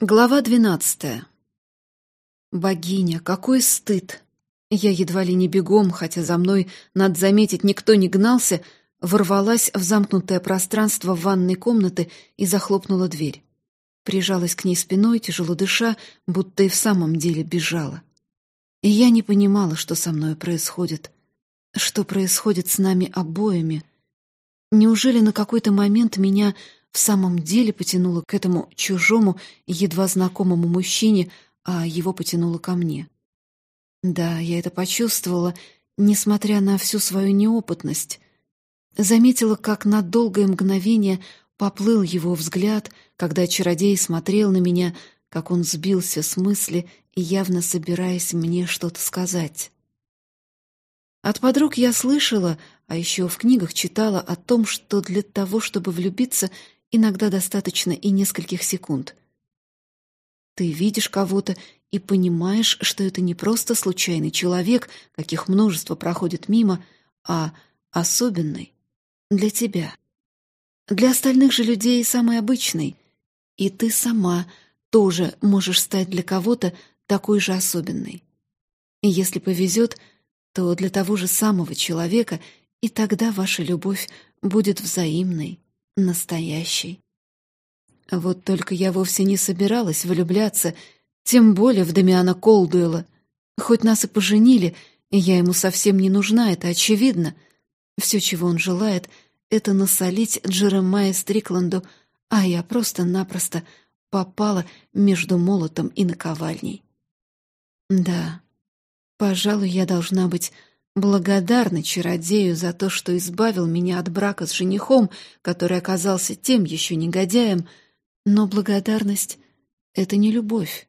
Глава двенадцатая. Богиня, какой стыд! Я едва ли не бегом, хотя за мной, надо заметить, никто не гнался, ворвалась в замкнутое пространство ванной комнаты и захлопнула дверь. Прижалась к ней спиной, тяжело дыша, будто и в самом деле бежала. И я не понимала, что со мной происходит. Что происходит с нами обоими. Неужели на какой-то момент меня в самом деле потянуло к этому чужому, едва знакомому мужчине, а его потянуло ко мне. Да, я это почувствовала, несмотря на всю свою неопытность. Заметила, как на долгое мгновение поплыл его взгляд, когда чародей смотрел на меня, как он сбился с мысли и явно собираясь мне что-то сказать. От подруг я слышала, а еще в книгах читала о том, что для того, чтобы влюбиться, Иногда достаточно и нескольких секунд. Ты видишь кого-то и понимаешь, что это не просто случайный человек, каких множество проходит мимо, а особенный для тебя. Для остальных же людей самый обычный. И ты сама тоже можешь стать для кого-то такой же особенной. И если повезет, то для того же самого человека, и тогда ваша любовь будет взаимной настоящий. Вот только я вовсе не собиралась влюбляться, тем более в Дамиана Колдуэла. Хоть нас и поженили, я ему совсем не нужна, это очевидно. Все, чего он желает, это насолить Джеремайя Стрикланду, а я просто-напросто попала между молотом и наковальней. Да, пожалуй, я должна быть благодарна чародею за то, что избавил меня от брака с женихом, который оказался тем еще негодяем, но благодарность — это не любовь.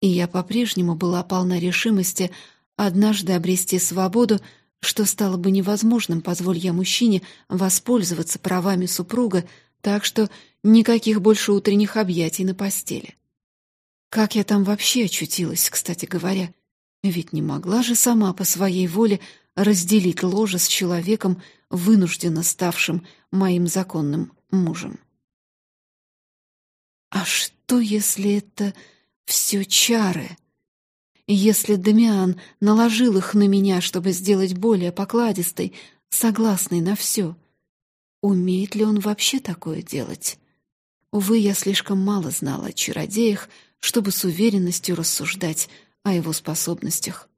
И я по-прежнему была полна решимости однажды обрести свободу, что стало бы невозможным, позволь я мужчине воспользоваться правами супруга, так что никаких больше утренних объятий на постели. Как я там вообще очутилась, кстати говоря? Ведь не могла же сама по своей воле разделить ложе с человеком, вынужденно ставшим моим законным мужем. А что, если это все чары? Если Дамиан наложил их на меня, чтобы сделать более покладистой, согласной на все, умеет ли он вообще такое делать? Увы, я слишком мало знала о чародеях, чтобы с уверенностью рассуждать о его способностях.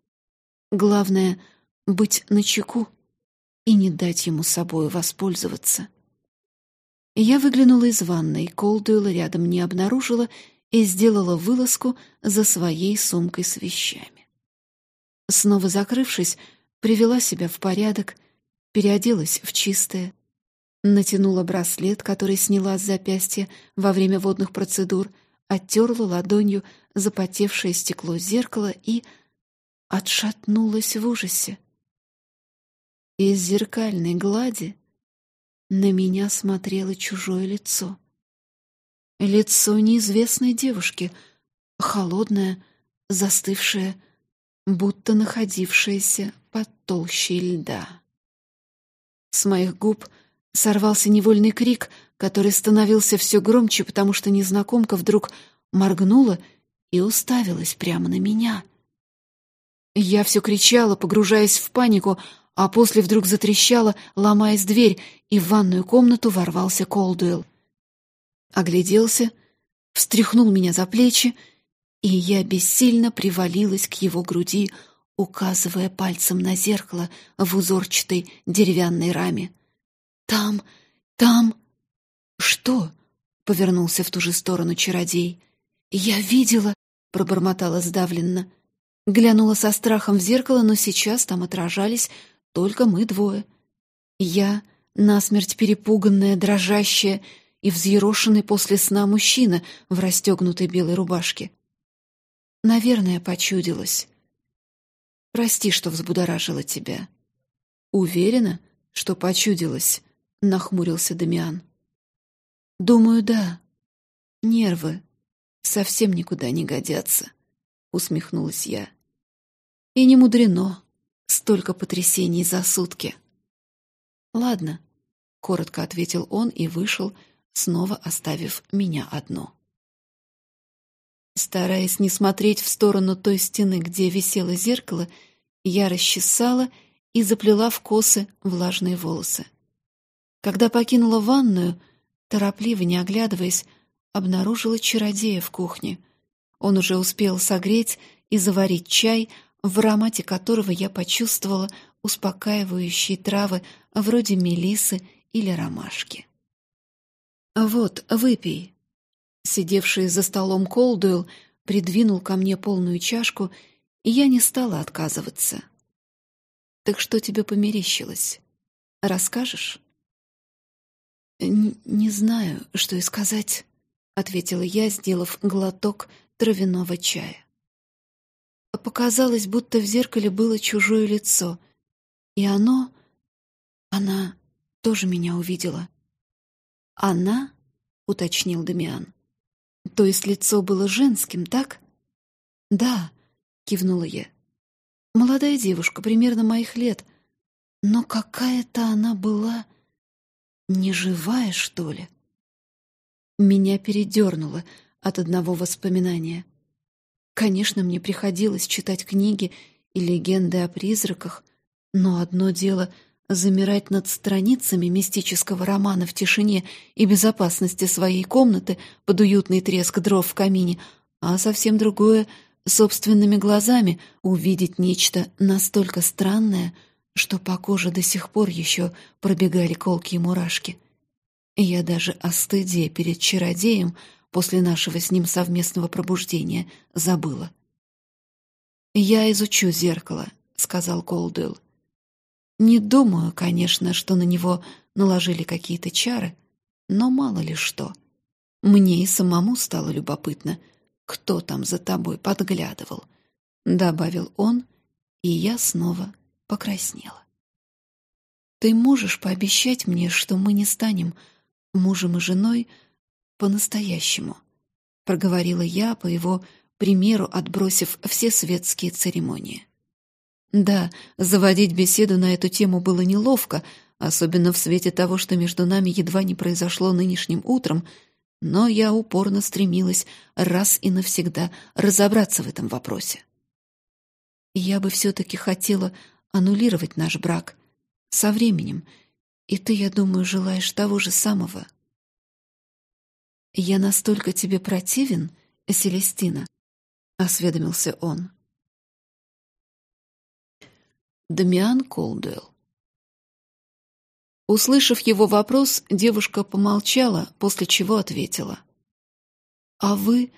Главное — быть начеку и не дать ему собою воспользоваться. Я выглянула из ванной, Колдуэлла рядом не обнаружила и сделала вылазку за своей сумкой с вещами. Снова закрывшись, привела себя в порядок, переоделась в чистое, натянула браслет, который сняла с запястья во время водных процедур — оттерла ладонью запотевшее стекло зеркала и отшатнулась в ужасе. Из зеркальной глади на меня смотрело чужое лицо. Лицо неизвестной девушки, холодное, застывшее, будто находившееся под толщей льда. С моих губ сорвался невольный крик — который становился все громче, потому что незнакомка вдруг моргнула и уставилась прямо на меня. Я все кричала, погружаясь в панику, а после вдруг затрещала, ломаясь дверь, и в ванную комнату ворвался Колдуэлл. Огляделся, встряхнул меня за плечи, и я бессильно привалилась к его груди, указывая пальцем на зеркало в узорчатой деревянной раме. «Там, там...» «Что?» — повернулся в ту же сторону чародей. «Я видела!» — пробормотала сдавленно. Глянула со страхом в зеркало, но сейчас там отражались только мы двое. Я, насмерть перепуганная, дрожащая и взъерошенный после сна мужчина в расстегнутой белой рубашке. Наверное, почудилась. Прости, что взбудоражила тебя. Уверена, что почудилась, — нахмурился Дамиан. «Думаю, да. Нервы совсем никуда не годятся», — усмехнулась я. «И не мудрено. Столько потрясений за сутки». «Ладно», — коротко ответил он и вышел, снова оставив меня одну. Стараясь не смотреть в сторону той стены, где висело зеркало, я расчесала и заплела в косы влажные волосы. Когда покинула ванную, торопливо, не оглядываясь, обнаружила чародея в кухне. Он уже успел согреть и заварить чай, в аромате которого я почувствовала успокаивающие травы вроде мелисы или ромашки. «Вот, выпей». Сидевший за столом Колдуэлл придвинул ко мне полную чашку, и я не стала отказываться. «Так что тебе померещилось? Расскажешь?» «Не знаю, что и сказать», — ответила я, сделав глоток травяного чая. Показалось, будто в зеркале было чужое лицо, и оно... Она тоже меня увидела. «Она?» — уточнил Дамиан. «То есть лицо было женским, так?» «Да», — кивнула я. «Молодая девушка, примерно моих лет. Но какая-то она была... неживая, что ли?» Меня передернуло от одного воспоминания. Конечно, мне приходилось читать книги и легенды о призраках, но одно дело замирать над страницами мистического романа в тишине и безопасности своей комнаты под уютный треск дров в камине, а совсем другое — собственными глазами увидеть нечто настолько странное, что по коже до сих пор еще пробегали колкие мурашки. Я даже о стыде перед чародеем — после нашего с ним совместного пробуждения забыла. «Я изучу зеркало», — сказал Колдуэлл. «Не думаю, конечно, что на него наложили какие-то чары, но мало ли что. Мне и самому стало любопытно, кто там за тобой подглядывал», — добавил он, и я снова покраснела. «Ты можешь пообещать мне, что мы не станем мужем и женой, — по-настоящему», — проговорила я по его примеру, отбросив все светские церемонии. Да, заводить беседу на эту тему было неловко, особенно в свете того, что между нами едва не произошло нынешним утром, но я упорно стремилась раз и навсегда разобраться в этом вопросе. Я бы все-таки хотела аннулировать наш брак со временем, и ты, я думаю, желаешь того же самого. «Я настолько тебе противен, Селестина?» — осведомился он. Дамиан Колдуэлл. Услышав его вопрос, девушка помолчала, после чего ответила. «А вы...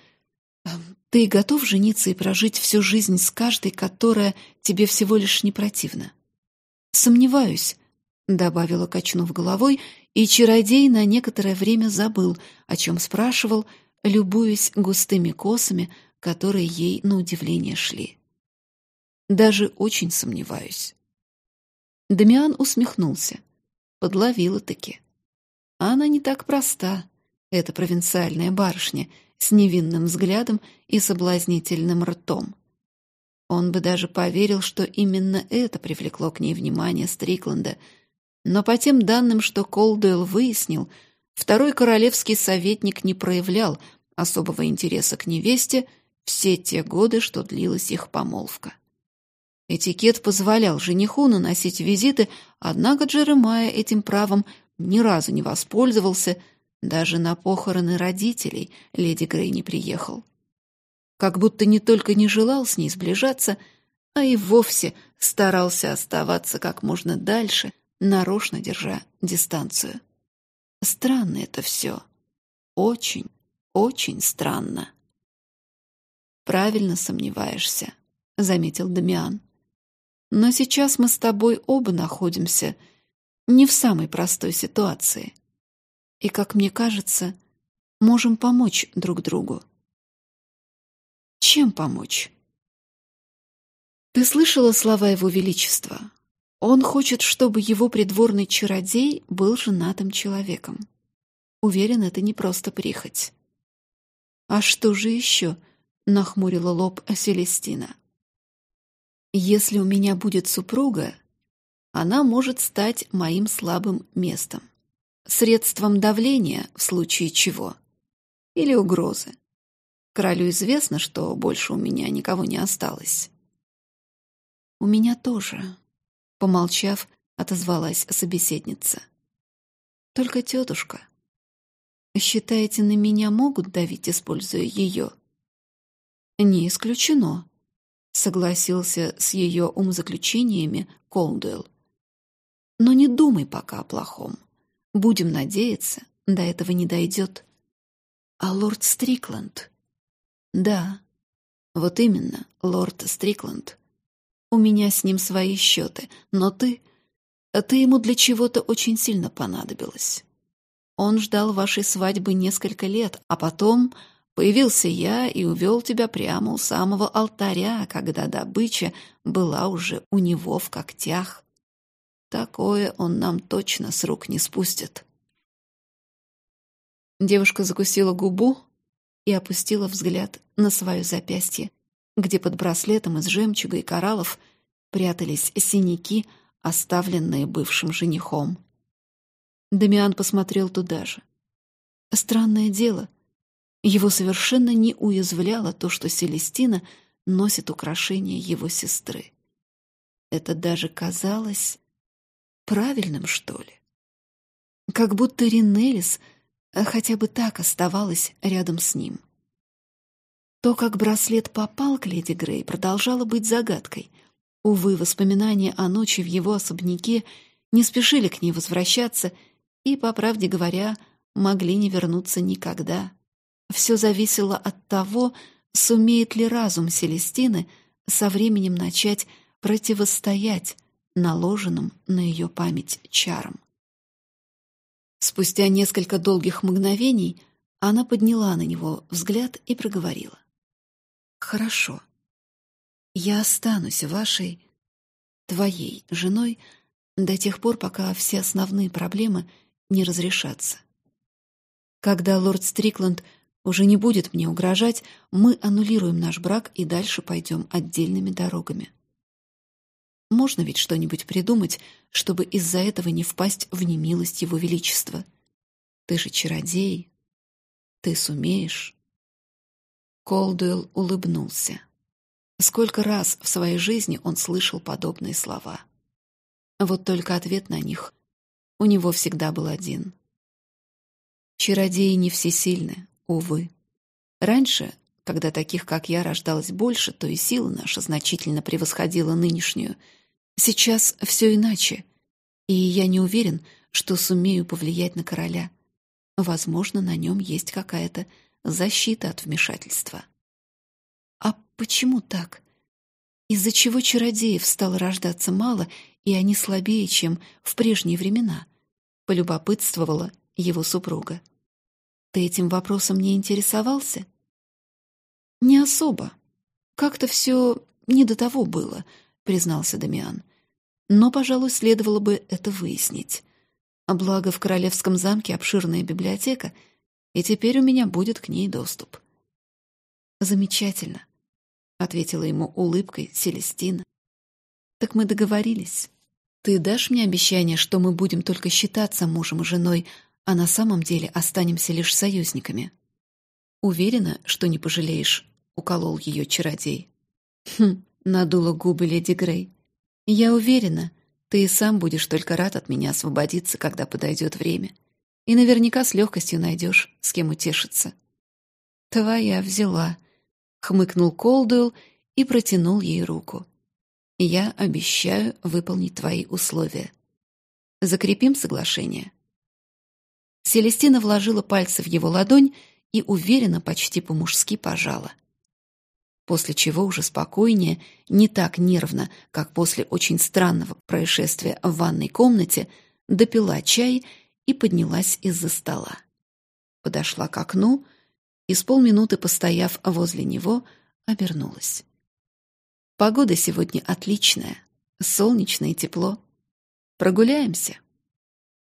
Ты готов жениться и прожить всю жизнь с каждой, которая тебе всего лишь не противна?» «Сомневаюсь», — добавила, качнув головой и чародей на некоторое время забыл, о чем спрашивал, любуясь густыми косами, которые ей на удивление шли. Даже очень сомневаюсь. Дамиан усмехнулся. Подловила-таки. Она не так проста, эта провинциальная барышня с невинным взглядом и соблазнительным ртом. Он бы даже поверил, что именно это привлекло к ней внимание Стрикленда — но по тем данным, что Колдуэлл выяснил, второй королевский советник не проявлял особого интереса к невесте все те годы, что длилась их помолвка. Этикет позволял жениху наносить визиты, однако Джеремайя этим правом ни разу не воспользовался, даже на похороны родителей леди Грей не приехал. Как будто не только не желал с ней сближаться, а и вовсе старался оставаться как можно дальше, нарочно держа дистанцию. Странно это все. Очень, очень странно. «Правильно сомневаешься», — заметил Дамиан. «Но сейчас мы с тобой оба находимся не в самой простой ситуации. И, как мне кажется, можем помочь друг другу». «Чем помочь?» «Ты слышала слова Его Величества?» Он хочет, чтобы его придворный чародей был женатым человеком. Уверен, это не просто прихоть. «А что же еще?» — нахмурила лоб Селестина. «Если у меня будет супруга, она может стать моим слабым местом, средством давления в случае чего, или угрозы. Королю известно, что больше у меня никого не осталось. У меня тоже, помолчав, отозвалась собеседница. Только тетушка. Считаете, на меня могут давить, используя ее? Не исключено, согласился с ее умозаключениями Колдуэлл. Но не думай пока о плохом. Будем надеяться, до этого не дойдет. А лорд Стрикланд? Да, вот именно, лорд Стрикланд. У меня с ним свои счеты, но ты... Ты ему для чего-то очень сильно понадобилась. Он ждал вашей свадьбы несколько лет, а потом появился я и увел тебя прямо у самого алтаря, когда добыча была уже у него в когтях. Такое он нам точно с рук не спустит. Девушка закусила губу и опустила взгляд на свое запястье, где под браслетом из жемчуга и кораллов прятались синяки, оставленные бывшим женихом. Дамиан посмотрел туда же. Странное дело, его совершенно не уязвляло то, что Селестина носит украшения его сестры. Это даже казалось правильным, что ли. Как будто Ринелис — а хотя бы так оставалась рядом с ним. То, как браслет попал к леди Грей, продолжало быть загадкой. Увы, воспоминания о ночи в его особняке не спешили к ней возвращаться и, по правде говоря, могли не вернуться никогда. Все зависело от того, сумеет ли разум Селестины со временем начать противостоять наложенным на ее память чарам. Спустя несколько долгих мгновений она подняла на него взгляд и проговорила. «Хорошо. Я останусь вашей, твоей женой до тех пор, пока все основные проблемы не разрешатся. Когда лорд Стрикланд уже не будет мне угрожать, мы аннулируем наш брак и дальше пойдем отдельными дорогами. Можно ведь что-нибудь придумать, чтобы из-за этого не впасть в немилость его величества. Ты же чародей. Ты сумеешь. Колдуэлл улыбнулся. Сколько раз в своей жизни он слышал подобные слова. Вот только ответ на них у него всегда был один. Чародеи не всесильны, увы. Раньше, когда таких, как я, рождалось больше, то и сила наша значительно превосходила нынешнюю — Сейчас все иначе, и я не уверен, что сумею повлиять на короля. Возможно, на нем есть какая-то защита от вмешательства. А почему так? Из-за чего чародеев стало рождаться мало, и они слабее, чем в прежние времена? Полюбопытствовала его супруга. Ты этим вопросом не интересовался? Не особо. Как-то все не до того было, признался Дамиан. Но, пожалуй, следовало бы это выяснить. А благо в королевском замке обширная библиотека, и теперь у меня будет к ней доступ. «Замечательно», — ответила ему улыбкой Селестина. «Так мы договорились. Ты дашь мне обещание, что мы будем только считаться мужем и женой, а на самом деле останемся лишь союзниками?» «Уверена, что не пожалеешь», — уколол ее чародей. «Хм», — надула губы леди Грей. Я уверена, ты и сам будешь только рад от меня освободиться, когда подойдет время. И наверняка с легкостью найдешь, с кем утешиться. Твоя взяла, хмыкнул Колдуэлл и протянул ей руку. Я обещаю выполнить твои условия. Закрепим соглашение. Селестина вложила пальцы в его ладонь и уверенно, почти по-мужски пожала после чего уже спокойнее, не так нервно, как после очень странного происшествия в ванной комнате, допила чай и поднялась из-за стола. Подошла к окну и с полминуты, постояв возле него, обернулась. Погода сегодня отличная, солнечно и тепло. Прогуляемся.